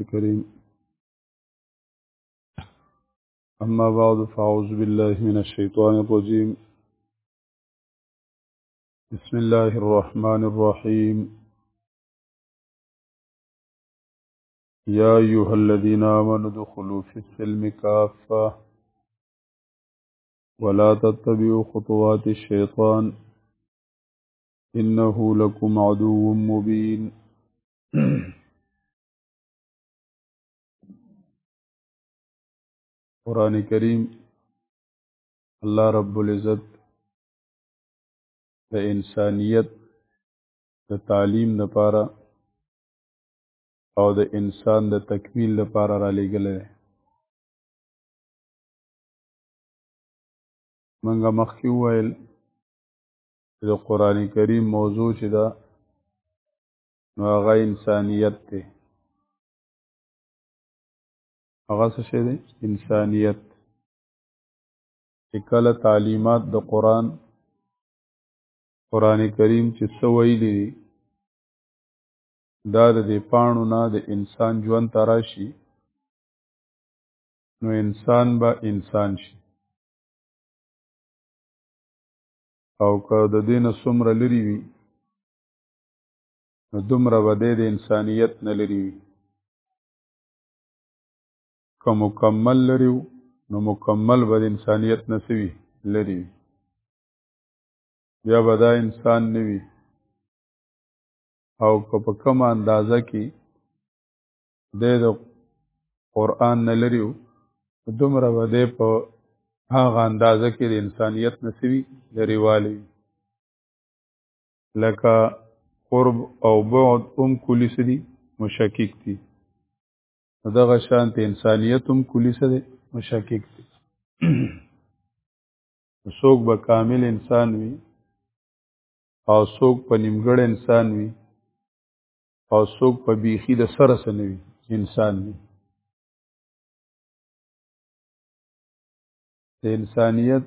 الكريم أما بعد فأعوذ بالله من الشيطان الرجيم بسم الله الرحمن الرحيم يا أيها الذين آمنوا ادخلوا في السلم كافة ولا تتبعوا خطوات الشيطان إنه لكم عدو مبين قران کریم الله رب العزت د انسانیت د تعلیم لپاره او د انسان د تکمیل لپاره را لېږل دی منګه مخکې وویل د قران کریم موضوع چې دا نو هغه انسانیت دی هغه څه شی دی انسانیت چې کله تعلیمات د قران قران کریم چې څه ویلي دي دا د دې پاڼو نه د انسان ژوند ته راشي نو انسان به انسان شي او که د دین څومره لري وي نو دومره به دی د انسانیت نه لري وي که مکمل لري نو مکمل به د انسانیت نه سوي لري وي بیا به دا انسان نه وي او که په کومه اندازه کې دی د قرآن نه لري وو دومره به دی په هغه اندازه کې د انسانیت نه سوي لري والی وي لکه قرب او بعد هم کلی څه دي مشکک دي دغه شان ته انسانیت هم کلی څه دي مشکک دي څوک به کامل انسان وي او څوک په نیمګړ انسان وي او څوک په بیخي د سره سنوي انسان وي د انسانیت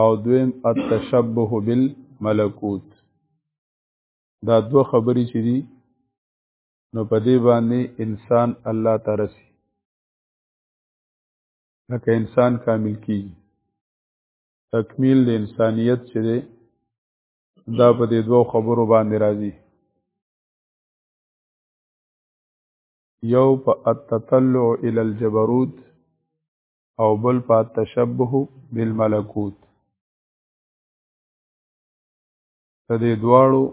او دویم التشبه بالملکوت دا دوه خبرې چې دي نو په دې باندې انسان الله ته رسي لکه انسان کامل کیږي تکمیل د انسانیت چې دی دا په دې دوه خبرو باندې راځي یو په التطلع الى الجبروت او بل په تشبه بالملکوت د دې دواړو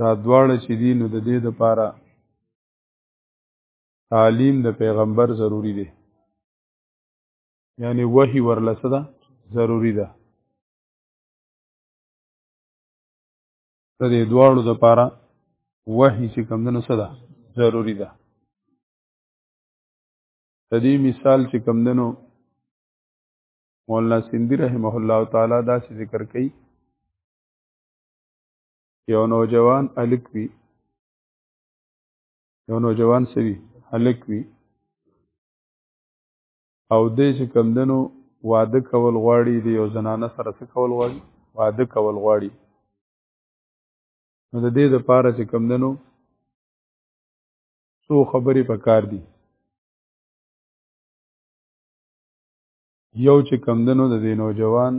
دا دواړه چې دي نو د دې لپاره تعلیم د پیغمبر ضروری دی یعنی وحی ورلسه ده ضروری ده د دې دواړو لپاره وحي چې کمندونو صدا ضروری ده د دې مثال چې کمندونو مولانا سیندی رحمه الله تعالی دا چې ذکر کړي یو نوجوان الک وی یو نوجوان سوي الک وی او دې چې کم دنو واده کول غواړي د یو زنانه سره څه کول غواړي واده کول غواړي نو د دې لپاره چې کم دنو څو خبرې پکار دي یو چې کم دنو د دې نوجوان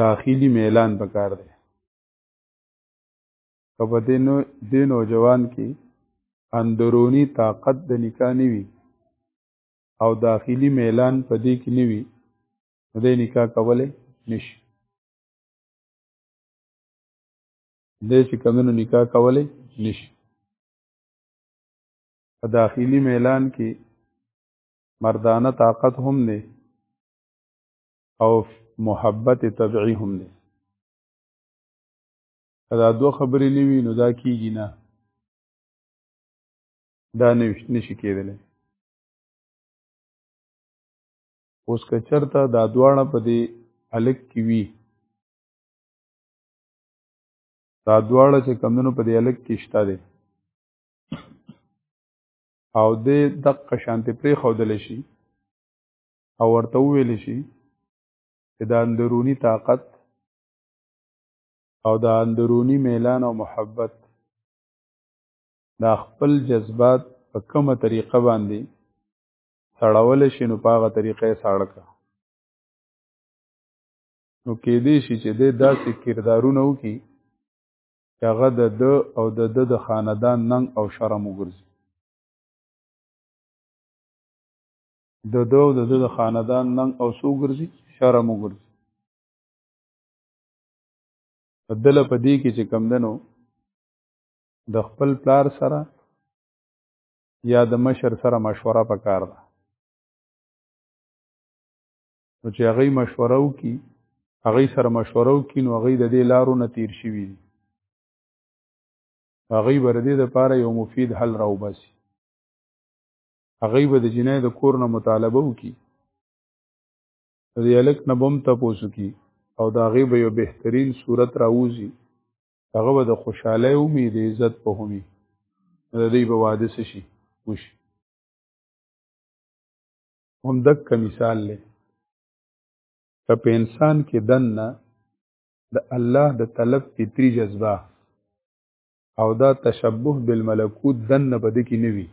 داخلي میلان پکار دی کبه دینو دینو جوان کې اندرونی طاقت د نکاح نیوي او داخلي میلان په دې کې نه وي نو دی نکاح کولی نشي دی چې کمونو نکاح کولی نشي په داخلي میلان کې مردانه طاقت هم دی او محبت طبعی هم دی دا دوه خبرې نه وي نو دا کیږي نه دا نشي کېدلی اوس که چرته دا دواړه په دې الک کې وي دا دواړه چې کمونو په دې الک کې شته دی او د دقه شانتې پرې خودل شي او ورته ویل شي چې دا اندرونی طاقت او دا اندرونی میلان او محبت دا خپل جذبات په کومه طریقه باندې سړول شي نو په هغه طریقه یې ساړه کړه نو کېدی شي چې دی داسې کردارونه وکړي چې هغه د ده او د ده د خاندان ننګ او شرم وګرځي د ده او د ده د خاندان ننګ او څه وګرځي شرم وګرځي بدله په دې کې چې کم دنو د خپل پلار سره یا د مشر سره مشوره پکار ده نو چې هغه مشوره وکي هغه سره مشوره وکي نو هغه د دې لارو نه تیر شي وي هغه بر دې د پاره یو مفید حل راو باسي هغه به د جنې د کور نه مطالبه وکي د الک نه بم ته پوسو کی او دا غي به یو بهترین صورت راوځي هغه به د خوشحالۍ ومي د عزت په همي د دې به واده شي وشي هم دک مثال لې که په انسان کې دنه د الله د طلب فطری جذبه او دا تشبه بالملکوت دنه بد کې نوي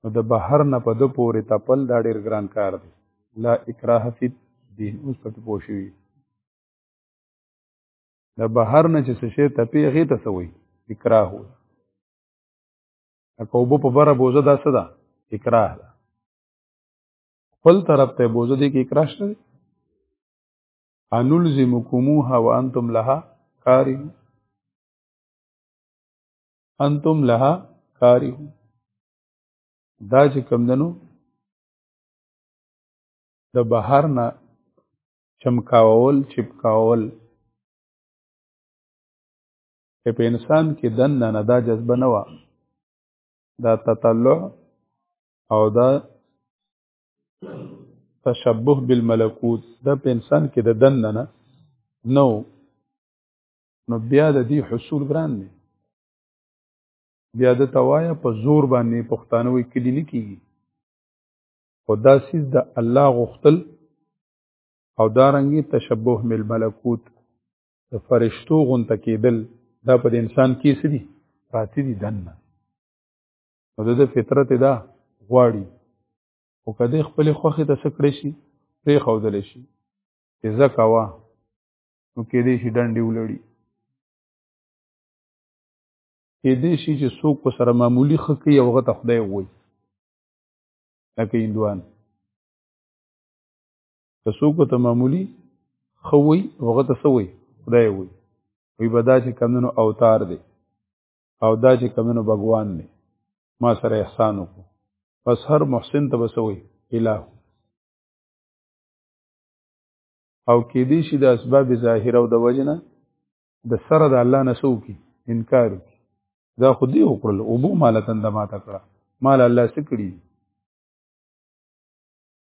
نو د بهر نه په د پورې تپل دا ډیر ګران کار دی لا اکراه فی دین اوس په پوښوي د بهر نه چې څه شی تپی هغې ته څه وایي اکراه وایي لکه اوبه په بره بوزه دا څه ده اکراه ده خپل طرف ته بوزه دی کې اکراه شته دی انلزمکموها وانتم لها کاری انتم لها کاری دا چې کم دنو د بهر نه چمکاول چپکاول چې په انسان کې دننه نه دا جذبه نه وه دا تطلع او دا تشبه بالملکوت دا په انسان کې د دننه نه نو نو بیا د دې حصول ګران دی بیا د توایا په زور باندې پښتانه وی کلی نه کیږي خدا سیز د الله غختل او دارنګي تشبه مل ملکوت د فرشتو غونته کېدل دا په انسان کې سړي پاتې دي دنه نو د فطرت دا غواړي او کده خپل خوخه ته سکړې شي پرې خودل شي چې زکوا نو کې دې شي ډنډي ولړي کې دې شي چې څوک په سره معمولی خکې یو غته خدای وای لکه اندوان که څوک ته معمولی خوي هغه ته سوي خدای وي وي بدا چې کمنو اوتار دی او دا چې کمنو بګوان دی ما سره احسان وکړو پس هر محسن ته بسوي الہ او کې دې شي د اسباب ظاهره او د وجنه د سره د الله نسو کی انکار کی دا خو دې وکړل او بو مالتن د ماته کړه مال الله سکړي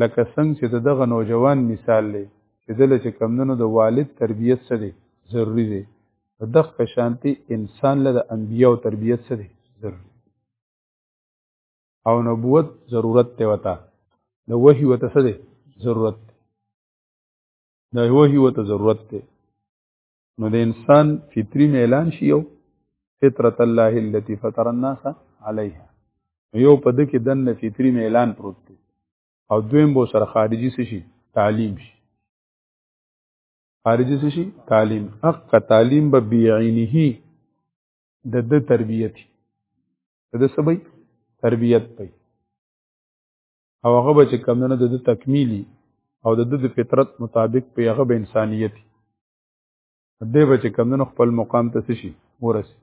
لکه څنګه چې دغه نوجوان مثال دی چې دل چې کمندونو د والد تربیت څه دی ضروری دی دغه په شانتي انسان له انبیو تربیت څه دی ضروری او نبوت ضرورت ته وتا د وحی وته څه دی ضرورت دی د وحی وته ضرورت دی نو د انسان فطری میلان شي یو فطرت الله التي فطر الناس عليها یو په دکې دنه فطری میلان پروت دی او دویم بو سره خارجي څه شي تعلیم شي خارجي څه شي تعلیم حق تعلیم به بعینه د د تربیت د سبي تربیت پي او هغه به چې کمونه د تکمیلی او د د فطرت مطابق په هغه به انسانیت دی به چې کمونه خپل مقام ته شي ورسي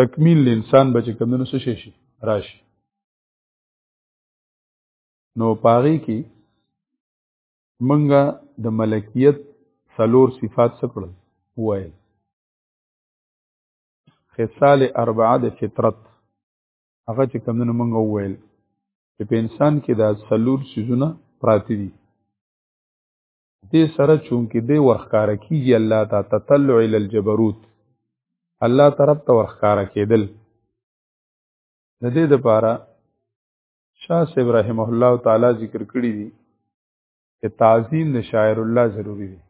تکمیل انسان به چې کمونه څه شي راشي نو پاغي کې منګه د ملکیت سلور صفات سکړل وای خصال اربعه د فطرت هغه چې کمونه مونږ وویل چې په انسان کې دا سلور سيزونه پراتی دي دې سره چونکې دې ورخکار کیږي الله تا تطلع ال الجبروت الله طرف ته ورخکار کېدل د دې لپاره شاه صاحب رحم الله تعالی ذکر کړی دي چې تعظیم د شاعر الله ضروری دی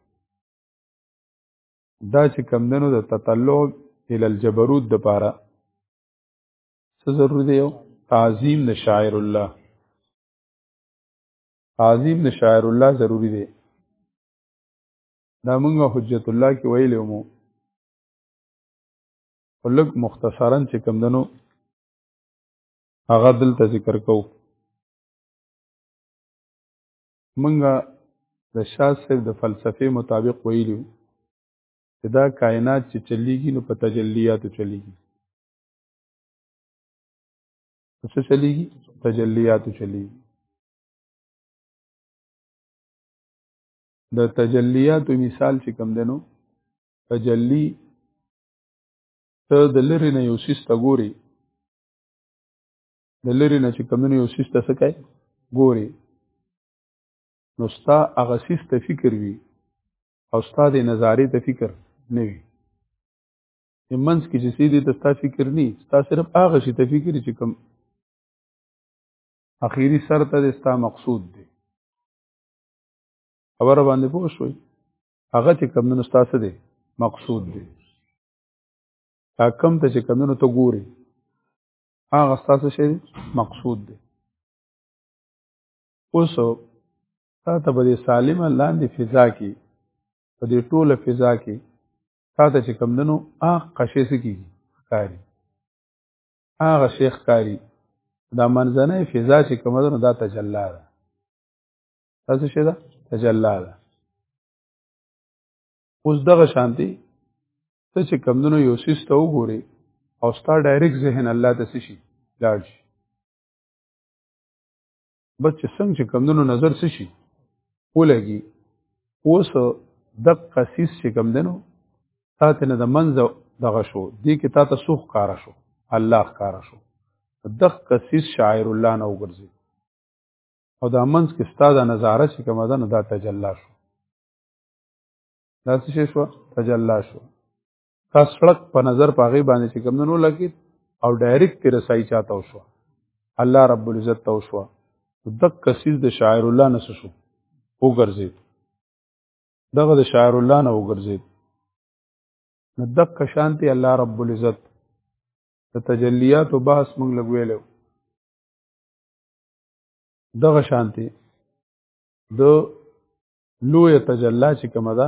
دا چې کمندنو د تطلع ال الجبروت د لپاره څه ضروري دی یو تعظیم د شاعر الله تعظیم د شاعر الله ضروری دی دا موږ حجت الله کې ویلې مو ولګ مختصرا چې کم دنو هغه دلته ذکر کو موږ د شاه صاحب د فلسفې مطابق ویلو چې دا کائنات چې چلیږي نو په تجلیاتو چلیږي څه چلیږي تجلیات چلیږي د تجلیات مثال چې کم دنو تجلی ته د لری نه یو سیس ته ګوري د لری نه چې کم دنو یو سیس ته څه کوي ګوري نو ستا هغه سیس ته فکر وي او ستا د نظارې ته فکر نه وي منځ کې چې سیدی ته ستا فکر نی ستا صرف هغه شي ته فکر چې کوم اخیری سر ته د ستا مقصود دی خبره باندې پوه شوي هغه چې کوم نو ستا څه دی مقصود دی کم ته چې کوم نو ته ګوري هغه ستا څه شي مقصود دی اوس تا ته به سالم لاندې فضا کې په دې ټوله فضا کې تا ته چې کم دنو هغه قشې سکی کاری هغه شیخ کاری دا منځنه فضا چې کم دنو دا تجلا ده تاسو شه دا تجلا ده اوس دغه شانتي ته چې کم دنو یو سیسته وګوري او ستا ډایرکټ ذهن الله ته شي لاړ شي بس چې څنګه چې کمندونو نظر څه شي ولګي اوس د قصیص چې کمندونو تا ته نه د منځ دغه شو دې کې تا ته سوخ کار شو الله کار شو د قصیص شاعر الله نه وګرځي او د منځ کې ستاده نظاره چې کومه ده نو دا تجلا شو دا څه شو تجلا شو تا سړک په نظر پاغي باندې چې کوم نو لګي او ډایرکټ تیر سای چاته وشو الله رب العزت ته وشو دک کسیز د شاعر الله نس شو وګرځید دغه د شاعر الله نه وګرځید نو دک شانتی الله رب العزت د تجلیات او بحث موږ لګویلو دغه شانتی د لوی تجلا چې کومه ده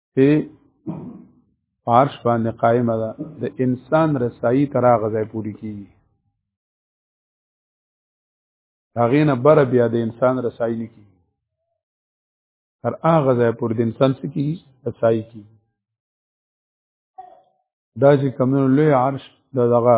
چې پارش باندې قائمه ده د انسان رسایی تر هغه ځای پوری کیږي هغه نه بر بیا د انسان رسایی نه کیږي تر هغه ځای پورې د انسان څخه کیږي رسایی کیږي دا چې کمنو لوی عرش د دغه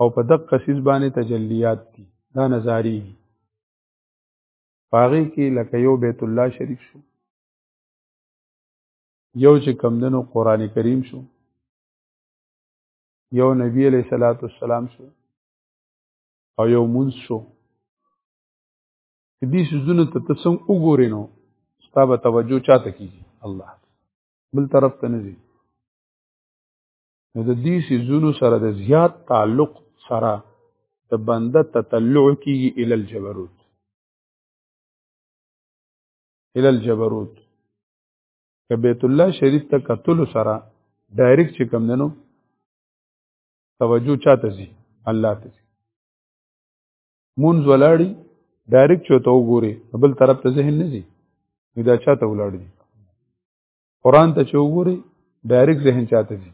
او په دقه سیز باندې تجلیات دي دا نظاری دي پاغي کې لکه یو بیت الله شریف شو یو چې کمدنو قران کریم شو یو نبی علیہ الصلوۃ والسلام شو او یو مونږ شو دې سيزونو ته تاسو وګورئ نو ستاسو توجه چاته کیږي الله بل طرف ته نه ځي نو د دې سيزونو سره د زیات تعلق سره د بنده تطلع کیږي ال الجبروت ال الجبروت که بیت الله شریف ته قتل سره ډایرکټ چې کم دنو توجه چاته زی الله ته زی مون زولاړي ډایرکټ چوته وګوري بل طرف ته ذهن نه زی دا چاته ولاړ دي قران ته چې وګوري ډایرک ذهن چاته دي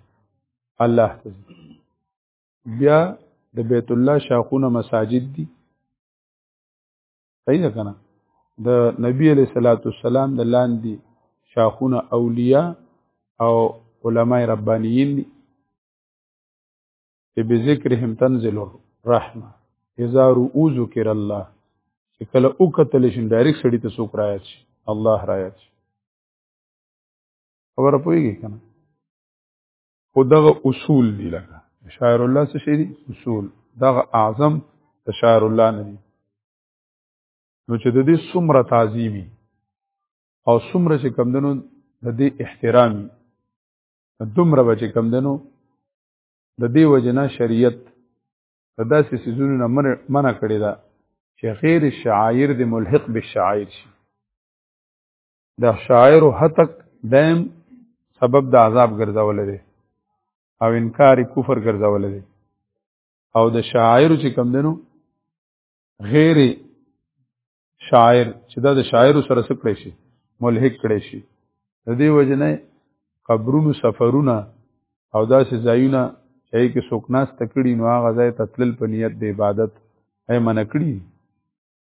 الله ته بیا د بیت الله شاخونه مساجد دي صحیح ده کنه د نبی علیہ الصلوۃ والسلام د لاندې شاخونه اولیاء او علماء ربانیین دي چې به ذکرهم تنزل الرحمه اذا رؤو ذکر الله چې کله او کتل شي ډایرک سړی ته سوک راځي الله راځي خبره پوهیږي کنه خو دغه اصول دي لکه شاعر الله څه شي دي اصول دغه اعظم د شاعر الله نه دي نو چې د دې څومره تعظیمي او څومره چې کمدنو د دې احترامي دومره به چې کمدنو د دې وجنه شریعت د داسې سيزونو نه منع کړی ده چې غیر شعایر د ملحق بالشعائر شي د شاعر هتک دیم سبب د عذاب ګرځول دی او انکار کفر ګرځول دی او د شاعر چې کم دنو غیر شاعر چې دا د شاعر سره سکړې شي ملحق کړې شي د دې وجنه قبرونو سفرونه او داسې ځایونه چې کې څوک ناس تکړی نو هغه ځای تتلل په نیت د عبادت اې منکړي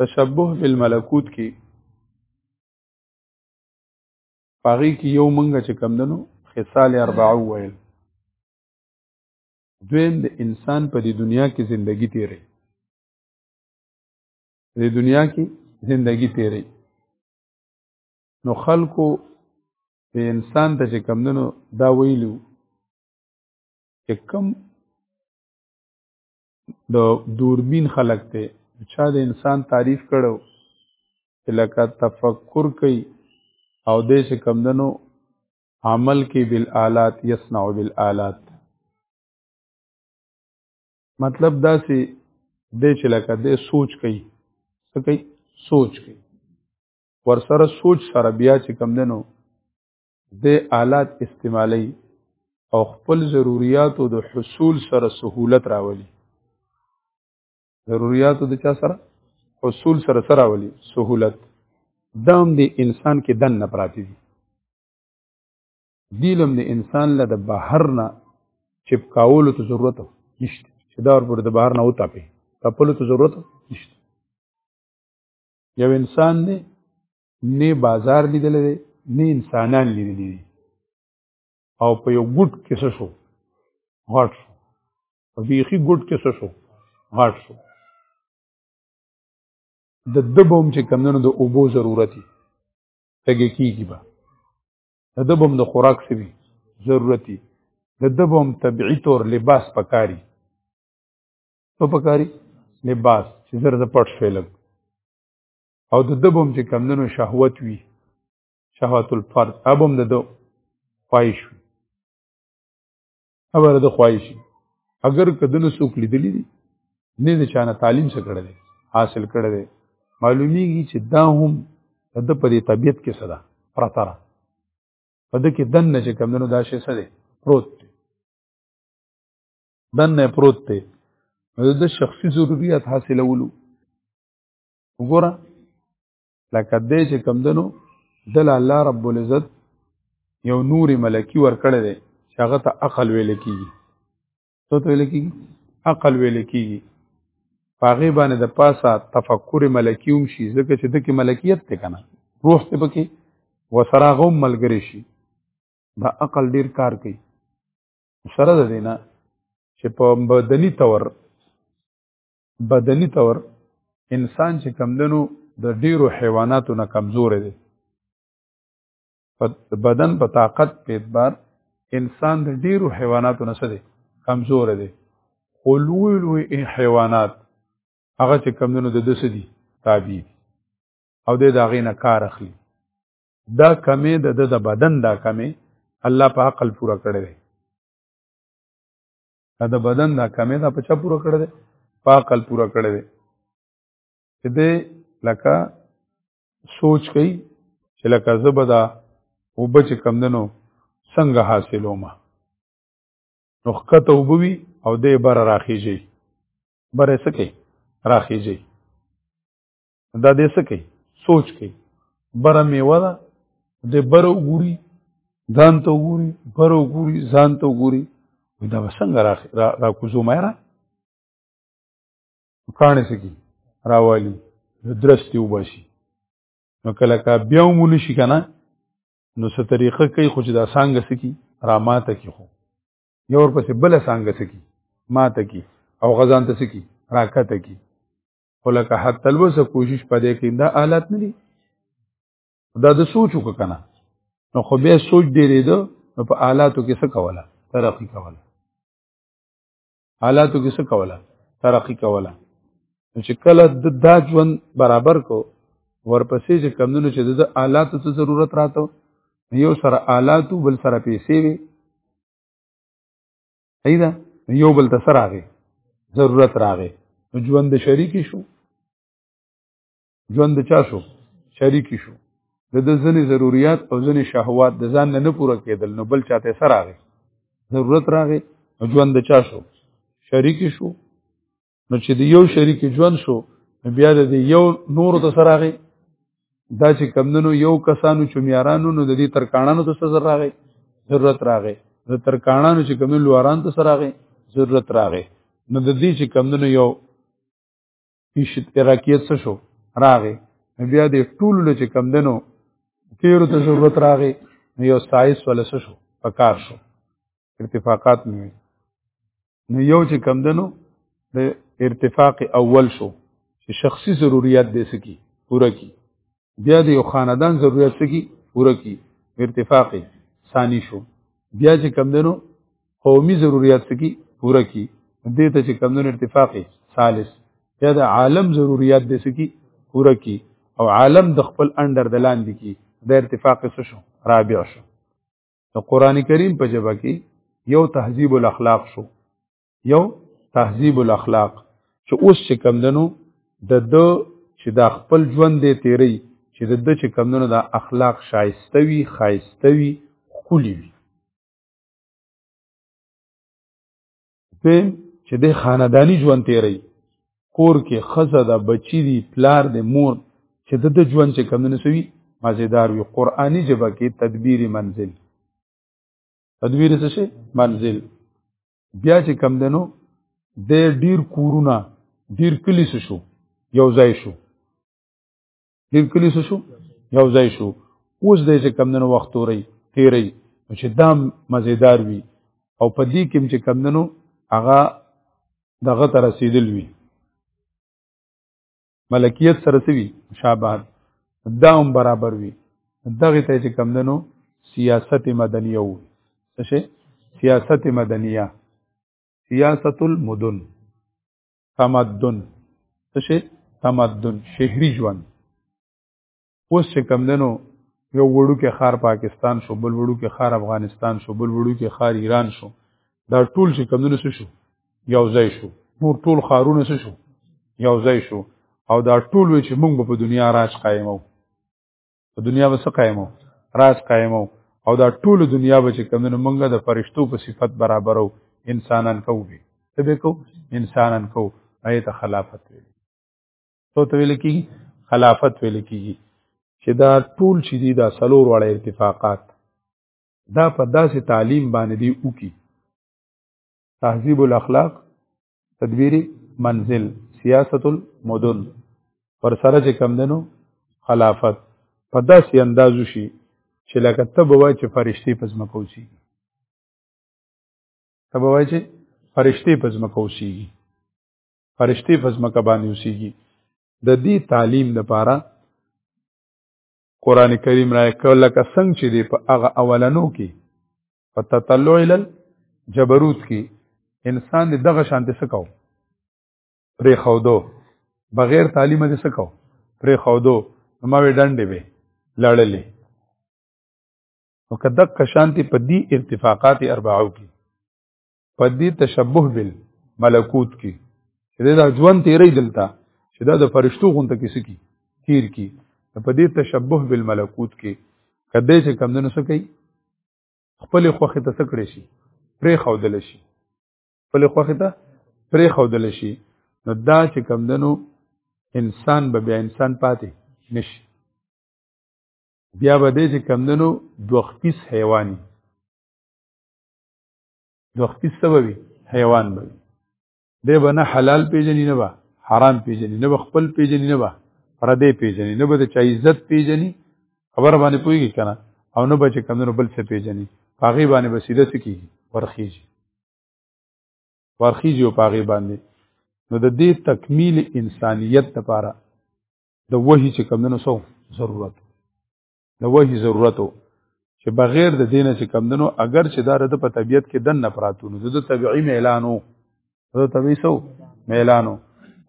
تشبه بالملکوت کې پاغي کې یو منګه چې کم دنو خصال اربع ویل دویم د انسان په دې دنیا کې زندگی تیرې دې دنیا کې زندگی تیرې نو خلکو د انسان ته چې کم دنو دا ویلو چې کم د دوربین خلق ته چا د انسان تعریف کړو چې لکه تفکر کوي او د څه کمندنو عمل کې بالآلات یصنع بالآلات مطلب دا چې د چې لکه د سوچ کوي څه کوي سوچ کوي ورسره سوچ سره بیا چې کمندنو د آلات استعمالي او خپل ضرورتو د حصول سره سهولت راولي ضرورتو د چا سره حصول سره سره راولي سهولت دام د انسان کې دن نه پراتی دي دیلم د انسان له د بهر نه چپکاولو ته ضرورت نشته چې دا ور پر د بهر نه وتاپي تپلو ته ضرورت نشته یو انسان دی نه بازار لیدل دی نه انسانان لیدل دي او په یو ګډ کې څه شو غټ شو په بیخي ګډ کې څه شو غټ شو د دبوم چې کمونو د اوبو ضرورت دی تګې کیږي به د دبوم د خوراک سوي ضرورت دی د دبوم طبيعي تور لباس پکاري څه پکاري لباس چې زر د پټ شوی لګ او د دبم چې کمندونو شهوت وي شهوت الفرد ابم د دو خواهش وي خبره د خواهش اگر کدنو څوک لیدلی دي نه د چانه تعلیم څخه کړل حاصل کړل معلومیږي چې دا هم د په دې طبیعت کې صدا پرته را په دې کې دن نه چې کمندونو دا شی سره پروت دی دن نه پروت دی د شخصي ضرورت حاصلولو وګوره لکه دې چې کم دنو دل الله رب العزت یو نور ملکی ور کړی دی چې هغه ته عقل ویل کیږي څه ته ویل کیږي عقل ویل کیږي پاغه باندې د پاسه تفکر ملکی هم شي ځکه چې دکې ملکیت ته کنه روح ته پکې وسره غوم ملګری شي دا عقل ډیر کار کوي سره ده نه چې په بدني تور بدني تور انسان چې کمدنو د ډیرو حیواناتو نه کمزور دی بدن په طاقت په اعتبار انسان د ډیرو حیواناتو نه سره کمزور دی خو لوی لوی حیوانات هغه چې کمدنو د دسه دي تابع او د داغې نه کار اخلي دا کمې د د بدن دا کمې الله په عقل پورا کړی دی دا د بدن دا کمې دا په چا پوره کړی دی په عقل پوره کړی دی چې دی لکه سوچ کوي چې لکه زه به دا اوبه چې کمدنو څنګه حاصلوم نو ښکته اوبه وي او دی بره راخیږي بره څه کوي راخیږي دا دې څه کوي سوچ کوي بره میوه ده د برو ګوري ځان ته ګوري برو ګوري ځان ته ګوري دا به څنګه را را کوزو مې را کانه سکی راوالی درستی وبشي نو کله کا بیا مونږ شي کنه نو څه طریقه کوي خو چې دا څنګه سکی را ماته کی خو یو ور پسې بل څنګه سکی ماته کی او غزان ته سکی راکته کی خو لکه حتی الوسه کوشش پدې کې دا آلات نه دي دا د سوچو کنه نو خو بیا سوچ ډېرې ده نو په آلاتو کې څه کوله ترقی کوله آلاتو کې څه کوله ترقی کوله چې کله د دا ژوند برابر کو ورپسې چې کمونو چې د آلاتو ته ضرورت راته یو سره آلاتو بل سره پیسې وي صحیح ده یو بل ته سره راغی ضرورت راغی نو ژوند شریکی شو ژوند چا شو شریکی شو د د ځنې ضرورت او ځنې شهوات د ځان نه پوره کېدل نو بل چاته سره راغی ضرورت راغی نو ژوند چا شو شریکی شو نو چې د یو شریک ژوند شو بیا د یو نور ته سره راغی دا چې کمندنو یو کسانو چې میارانو نو د دې ترکانانو ته سره راغی ضرورت راغی د ترکانانو چې کمندنو لواران ته سره راغی ضرورت راغی نو د دې چې کمندنو یو اشتراکیت څه شو راغی بیا د ټولو له چې کمندنو تیرو ته ضرورت راغی نو یو سایس ولا څه شو پکار شو ارتفاقات مې نو یو چې کم دنو د ارتفاق اول شو چې شخصي ضرورت دې سکی پوره کی بیا د یو خاندان ضرورت سکی پوره کی ارتفاق ثانی شو بیا چې کم دنو قومي ضرورت سکی پوره کی دې ته چې کم دنو ارتفاق ثالث بیا د عالم ضرورت دې سکی پوره کی او عالم د خپل اندر دلان دي کی د ارتفاق شو رابع شو نو قران کریم په جبه کې یو تهذیب الاخلاق شو یو تهذیب الاخلاق چې اوس چې کم دنو د د چې دا خپل ژوند دی تیری چې د د چې کم دنو دا اخلاق شایسته وي خایسته وي ښکلي وي په چې د خاندانی ژوند تیری کور کې خزه د بچی دی پلار د مور چې د ژوند چې کم نه سوي مزیدار وي قرآني جبه کې تدبیر منزل تدبیر څه شي منزل بیا چې کم دنو د ډیر کورونه ډیر کلی شو یو ځای شو ډیر کلی شو یو ځای شو اوس دې چې کمندونو وخت توري تیری چې دام مزیدار وي او په دې کې چې کمندونو هغه دغه تر رسیدل وي ملکیت سره سوي مشابهت دا هم برابر وي دغه ته چې کمندونو سیاست مدنیه وي څه سیاست مدنیه سیاست المدن تمدن څه شي تمدن شهري ژوند اوس چې کم دنو یو وړو کې خار پاکستان شو بل وړو کې خار افغانستان شو بل وړو کې خار ایران شو دا ټول چې کم دنو شو یو ځای شو نور ټول خارونه شو یو ځای شو او دا ټول وی چې موږ په دنیا راج قائمو په دنیا وسه قائمو راز قائمو او دا ټول دنیا به چې کمونه مونږه د فرشتو په صفت برابرو انسانان کوو به ته به کو انسانان کو اې ته خلافت ویل تو ته ویل کی خلافت ویل کیږي چې دا ټول چې دي دا سلور وړه ارتفاقات دا په داسې تعلیم باندې دی او کی تهذیب الاخلاق تدبیری منزل سیاست المدن پر سره چې کم دنو خلافت په داسې اندازو شي چې لکه ته به وای چې فرشتي په ځمکه اوسي ته به وای چې فرشتي په ځمکه اوسي فرشتي په ځمکه باندې اوسيږي د دې تعلیم لپاره قران کریم را کله کسنګ چې دی په هغه اولنو کې په تطلع ال جبروت کې انسان د دغه شانته سکاو پرې خودو بغیر تعلیم دې سکاو پرې خودو ما وې ډنډې به لړلې نو کدک شانتی په دې ارتفاقات اربعو کې په دې تشبه بل ملکوت کې چې دا ژوند تیرې دلته چې دا د فرشتو غونته کې سکی تیر کی په دې تشبه بل ملکوت کې کده چې کم دنو سکی خپل خوخه ته سکړې شي پرې خودل شي خپل خوخه ته پرې خودل شي نو دا چې کم دنو انسان به بیا انسان پاتې نشي بیا به دې چې کم دنو دوخپیس حیواني نو خپل سبب حیوان به دی به نه حلال پیژني نه به حرام پیژني نه به خپل پیژني نه به پردې پیژني نه به د چا عزت پیژني خبر باندې پوهیږي کنه او نه به چې کمونو بل څه پیژني پاغي باندې به سیده سکی ورخیږي ورخیږي او پاغي باندې نو د دې تکمیل انسانیت لپاره د وحی چې کمونو سو ضرورت نو وحي ضرورت وو چې بغیر د دینه چې کم دنو اگر چې دا د په طبیعت کې دن نه پراتونو د طبيعي میلانو د طبيعي سو میلانو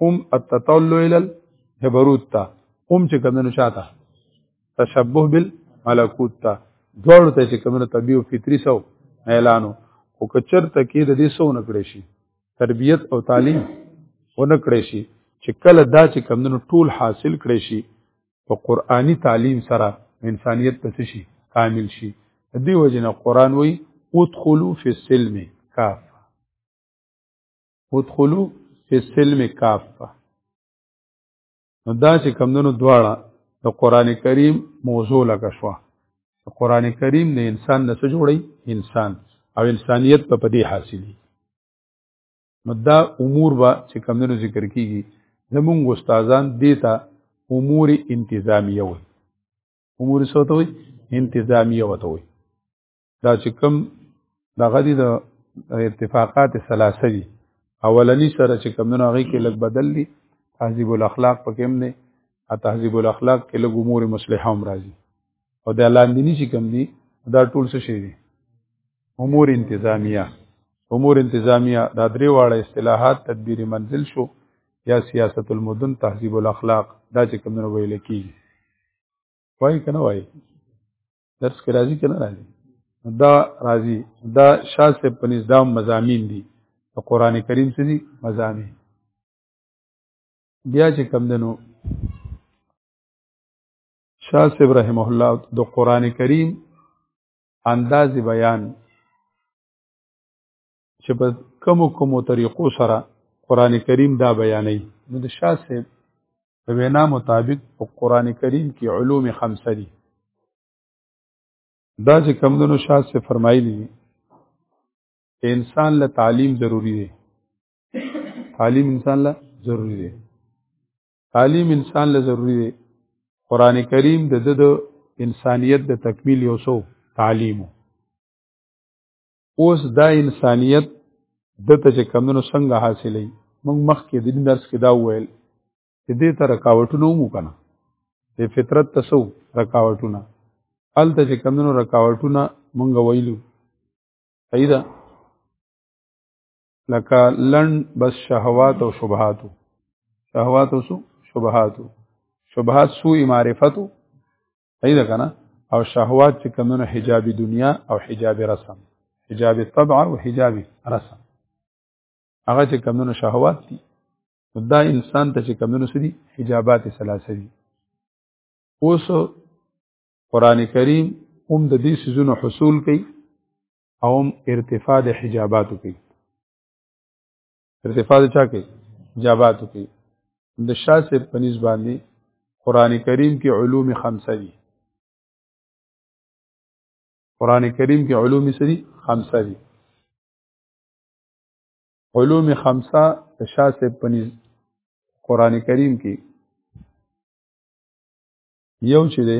هم التطلع الى الهبروت تا هم چې کم دنو شاته تشبه بالملکوت تا دوړ ته چې کم دنو طبيعي او فطري سو میلانو او کچر ته کې د دې سو نکړې شي تربيت او تعلیم ونکړې شي چې کله دا چې کم دنو ټول حاصل کړې شي په قرآني تعلیم سره انسانیت په څه شي کامل شي دې وجه نه قرآن وایي ادخلوا فی السلم کافه ادخلوا فی السلم کافه نو دا چې کمدنو دواړه د قرآن کریم موضوع لکه شوه قرآن کریم د انسان نه څه جوړي انسان او انسانیت په پدې حاصلي نو دا امور به چې کمونو ذکر کیږي زمونږ استادان دې ته امور انتظامیه وي امور څه ته وي انتظامیه وته وي دا چې کم د غدي د ارتفاقات ثلاثه دي اولنی سره چې کمونو هغه کې لګ بدل دي تهذیب الاخلاق پکې هم نه تهذیب الاخلاق کې لګ امور مصلحه هم راځي او د لاندنی چې کوم دي دا ټول څه شي دي امور انتظامیه امور انتظامیه دا درې واړه اصطلاحات تدبیر منزل شو یا سیاست المدن تهذیب الاخلاق دا چې کوم نه ویل کیږي وای کنه وای درس کې راځي کنه راځي دا راځي دا شاسه په نظام مزامین دي د قران کریم څخه دي مزامین بیا چې کم دنو شاه صاحب رحمه الله د قران کریم انداز بیان چې په کوم کوم طریقو سره قران کریم دا بیانې نو د شاه صاحب د وینا مطابق په قران کریم کې علوم خمسه دي دا چې کوم د نو شاه صاحب فرمایلی دي انسان له تعلیم ضروری دی تعلیم انسان له ضروری دی تعلیم انسان له ضروری دی قران کریم د د انسانیت د تکمیل یو سو تعلیم اوس دا انسانیت د ته چې کمونو څنګه حاصلې موږ مخکې د دین درس کې دا وویل چې دې ته رکاوټونه مو کنه د فطرت تسو رکاوټونه الته چې کمونو رکاوټونه مونږ ویلو صحیح ده لکه لن بس شهوات او شبهات شهوات او شبهات شبهات سوء معرفت ایدا کنه او شهوات چې کمنو حجاب دنیا او حجاب رسم حجاب طبع او حجاب رسم هغه چې کمنو شهوات دي دا انسان ته چې کمنو سدي حجابات ثلاثه دي اوس قران کریم هم د دې سيزونو حصول کوي او ارتفاع د حجاباتو کې ارتفاع چا کې حجاباتو کې د شاسب په نسبت باندې قران کریم کې علوم خمسه دي قران کریم کې علوم سری خمسه دي علوم خمسه د شاسب په نسبت قران کریم کې یو چې دی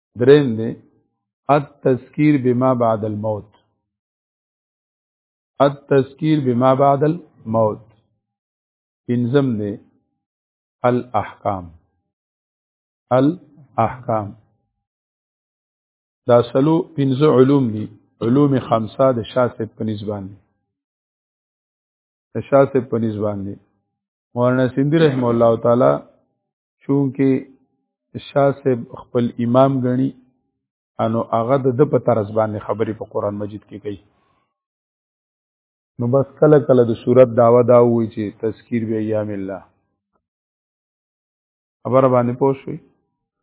دریم دی التذکیر بما بعد الموت التذکیر بما بعد الموت پنځم دی الاحکام الاحکام دا سلو پنځه علوم دي علوم خمسه د شاسب په نسبان دي د شاسب په نسبان دي مولانا سیندی رحم الله تعالی چونکه شاه صاحب خپل امام غني انو هغه د د په طرز باندې خبرې په قران مجید کې کوي نو بس کله کله د صورت داوا دا وی چې تذکیر به ایام الله خبر باندې پوښوي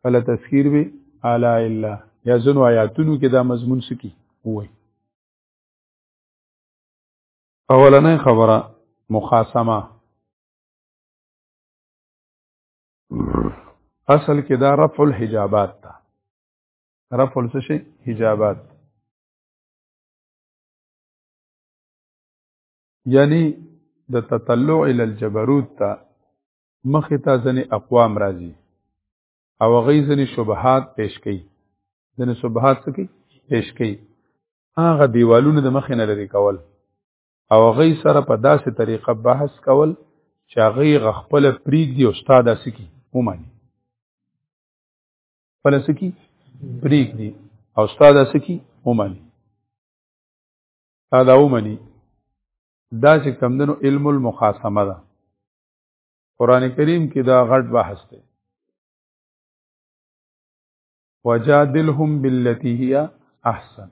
کله تذکیر به اعلی الله یا زنو آیاتونو کې دا مضمون سکی وای اولنې خبره مخاصمه اصل کې دا رفع الحجابات دا رفع څه شي حجابات یعنی د تطلع ال الجبروت ته مخ ته ځنې اقوام راځي او غي ځنې شبهات پیش کړي ځنې شبهات څه کوي پیش کړي هغه دیوالونه د مخ نه لري کول او هغه سره په داسې طریقه بحث کول چې هغه خپل پریګ دی استاد اسکی ومني خپل اسکی پریګ دی او استاد اسکی ومني دا ومني دا چې کمدنو علم المخاصمه ده قران کریم کې دا غټ بحث دی وجادلهم بالتي هي احسن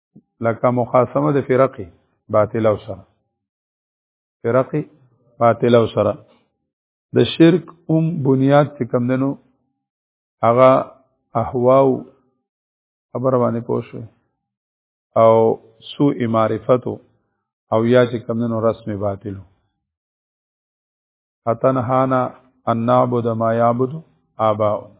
لکه مخاصمه د فرقه باطل او سره فرقه باطل او سره د شرک هم بنیاد چې کم دنو هغه احواو خبر باندې پوښوي او سوء معرفتو او یا چې کم دنو رسم باطلو اتنهانا ان نعبد ما يعبد آباؤنا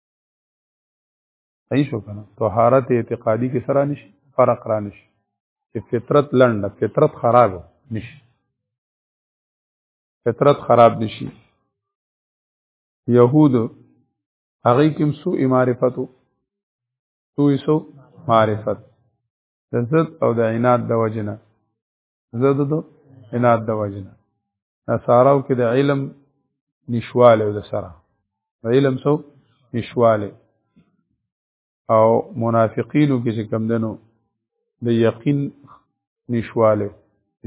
صحیح شو کنه طهارت اعتقادي کې سره نشي فرق را نشي چې فطرت لنډه فطرت خراب نشي فطرت خراب نشي يهود هغه کوم سو معرفتو سو سو معرفت د ضد او د عناد د وجنه زده دو اناد د وجنه نصاراو کې د علم نشواله د سره علم سو نشواله او منافقینو کې چې کم دنو د یقین نشواله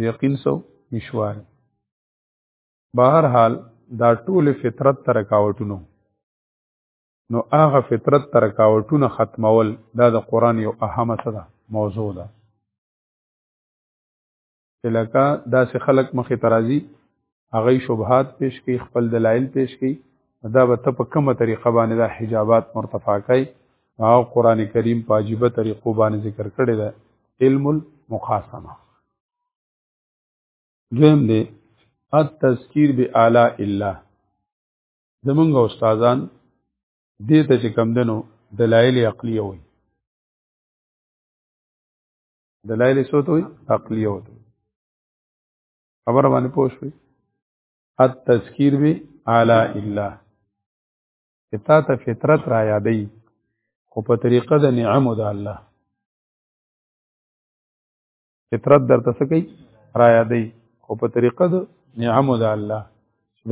یقین سو نشواله بهر حال دا ټول فطرت تر کاوټونو نو هغه فطرت تر کاوټونه ختمول دا د قران یو اهمه صدا موضوع ده چې لکه داسې خلک مخې ته راځي هغوی شبهات پیش کوي خپل دلایل پیش کوي دا به ته په کومه طریقه باندې دا حجابات مرتفع کوي او قرآن کریم په عجیبه طریقو باندې ذکر کړی ده علم المقاسمه دویم دی التذکیر بآلاء الله زمونږ استادان دې ته چې کم دنو دلایل عقلیه وي دلایل څه ته وي عقلیه وته خبر باندې پوه شوي التذکیر به اعلی الا کتا ته فطرت را یادې خو په طریقه د نعم د الله فطرت درته څه کوي را یادې خو په طریقه د نعم د الله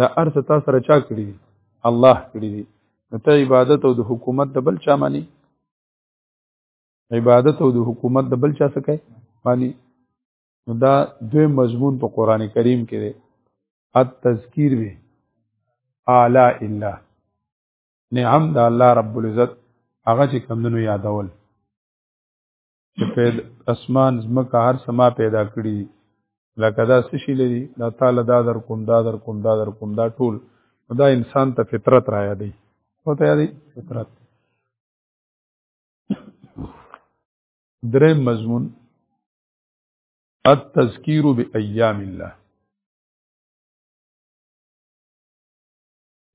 دا ارث تاسو سره چا کړی دی الله کړی دی نو ته عبادت او د حکومت د بل چا مانی عبادت او د حکومت د بل چا څه کوي معنی دا دوی مضمون په قران کریم کې دی التذکیر به اعلی الا نعم د الله رب العزت هغه چې کمندونو یادول چې په اسمان زمکه هر سما پیدا کړی لکه دا څه شي لري دا تعالی دا در کوم دا در کوم دا در کوم دا ټول دا انسان ته فطرت را یادي او ته یادي فطرت درې مضمون التذکیر بأیام الله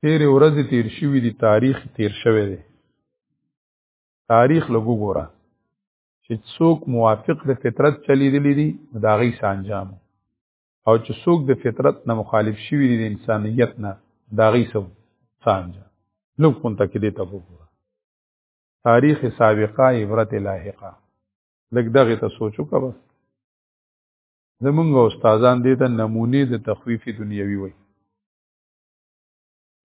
تیر ورځ تیر شوی دی تاریخ تیر شوی دی تاریخ لګو ګوره چې څوک موافق د فطرت چلی دی دی دا غي سانجام او چې څوک د فطرت نه مخالف شوی دی د انسانیت نه دا غي سو سانجام لوګ پونته کې دی ته وګوره تاریخ سابقه عبرت لاحقه لګ دغه ته سوچو کا بس زمونږ استادان دې ته نمونه د تخویف دنیوي وي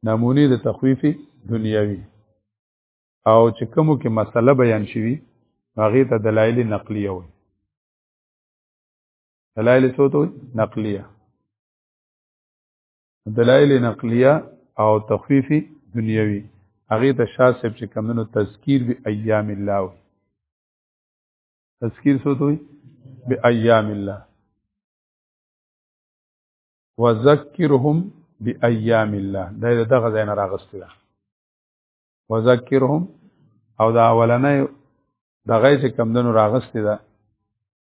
نمونه د تخویف دنیوي او چې کومو کې مسله بیان شوي هغه ته دلایل نقلیه وي دلایل څه ته نقلیه دلایل نقلیه او تخفیف دنیوي هغه ته شاسب چې کمنو تذکیر به ایام الله تذکیر څه دوی به ایام الله وذکرهم بأيام الله دا دغه ځای نه راغسته ده وذکرهم او دا اولنې دغه چې کمندونو راغسته ده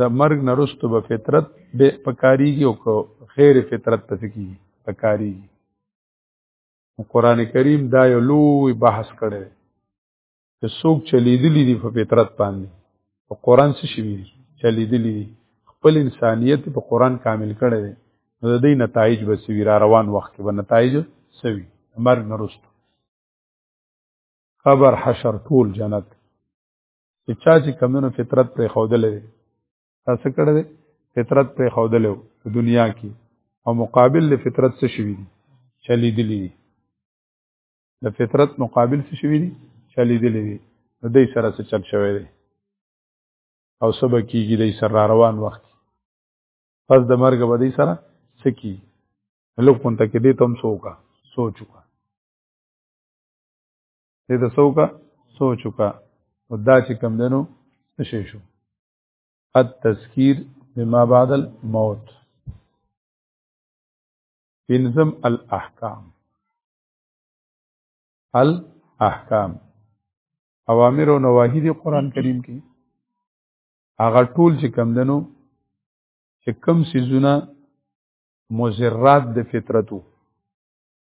د مرګ نه رستو به فطرت به پکاريږي او خیر فطرت پس کی پکاريږي قران کریم دا یو لوی بحث کړي چې څوک چلیدلی دي په فطرت باندې او قران څه شي چلیدلی دي خپل انسانیت په قران کامل کړي دي نو د دې نتایج به سوي را روان وخت کې به نتایج سوي مرګ نه رستو قبر حشر ټول جنت چې چا چې کمونو فطرت پر خودلې دی تاسو کړه دی فطرت پر خودلې په دنیا کې او مقابل له فطرت څه شوی دی چلی دلی دی د فطرت مقابل څه شوی دی چلی دلی دی د دې سره څه چل شوی دی او سبا کیږي د سر را روان وخت پس د مرګ به دې سره څه کی لوګ پونته کې دې تم سوکا سوچ وکړه دې ته سوکا سوچ وکا او دا چې کم دنو نشي شو التذکیر بما بعد الموت پنځم الاحکام الاحکام اوامر او نواهی دی قران کریم کې هغه ټول چې کم دنو چې کم سيزونه مزرات د فطرتو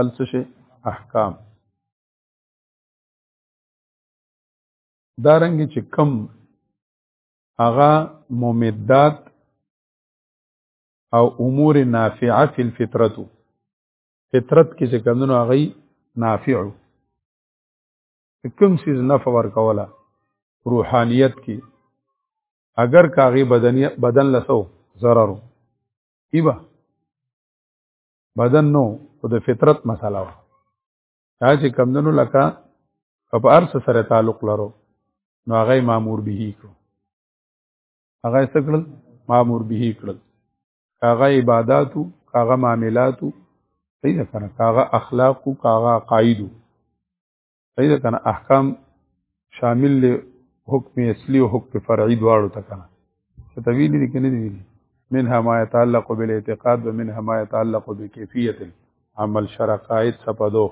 السشه احکام دارنګ چې کم اغا ممدات او امور نافعه فی الفطرت فطرت کې چې کمونو اغي نافع کوم سیز نفع ورکوله روحانیت کې اگر کاغي بدن بدن لسو ضرر ایبا بدن نو او د فطرت مسله و دا چې کمدنو لکه په ارس سره تعلق لرو نو هغه مامور به کړو هغه څه کړل مامور به کړل هغه عبادتو هغه معاملاتو صحیح ده کنه هغه اخلاقو هغه عقایدو صحیح ده کنه احکام شامل له حکم اصلي او حکم فرعي دواړو ته کنه څه تویل دي کنه دي منها ما يتعلق بالاعتقاد ومنها ما يتعلق بكيفيه عمل شرع قائد سپدو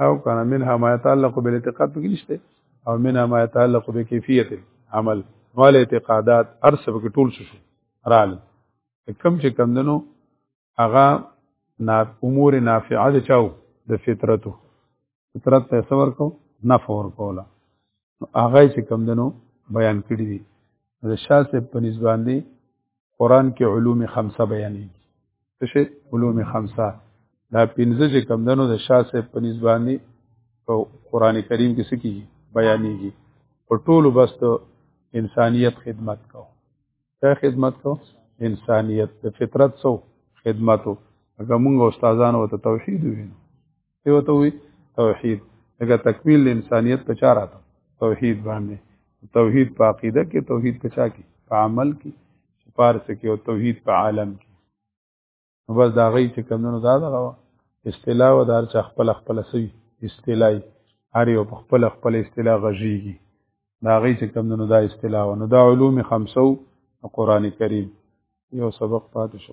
او کنه منها ما يتعلق بالاعتقاد پکې نشته او منها ما يتعلق بكيفيه عمل ول اعتقادات ارسب کې ټول شو رال کم چې کم دنو هغه نا امور نافعه د چاو د فطرتو فطرت ته صبر کو نفع ور کولا هغه چې کم دنو بیان کړی دي د شاسه په نسبت دی قران کې علوم خمسه بیانې څه شي علوم خمسه دا پنځه چې کم دنو د شاسه په نسبت دی په قران کریم کې څه کیږي بیانېږي په ټولو بس انسانیت خدمت کو ته خدمت کو انسانیت د فطرت سو خدمتو هغه موږ استادانو ته توحید وینو ته وته وی توحید هغه تکمیل انسانیت په چاره ته توحید باندې توحید په عقیده کې توحید په چا کې په عمل کې فارس کې او توحید په عالم کې نو بس دا غي چې کمونو دا دغه اصطلاح و دار چې خپل خپل سوي اصطلاحي هر یو په خپل خپل اصطلاح غږیږي دا غي چې کمونو دا اصطلاح نو دا علوم خمسو قرآن کریم یو سبق پاتې شو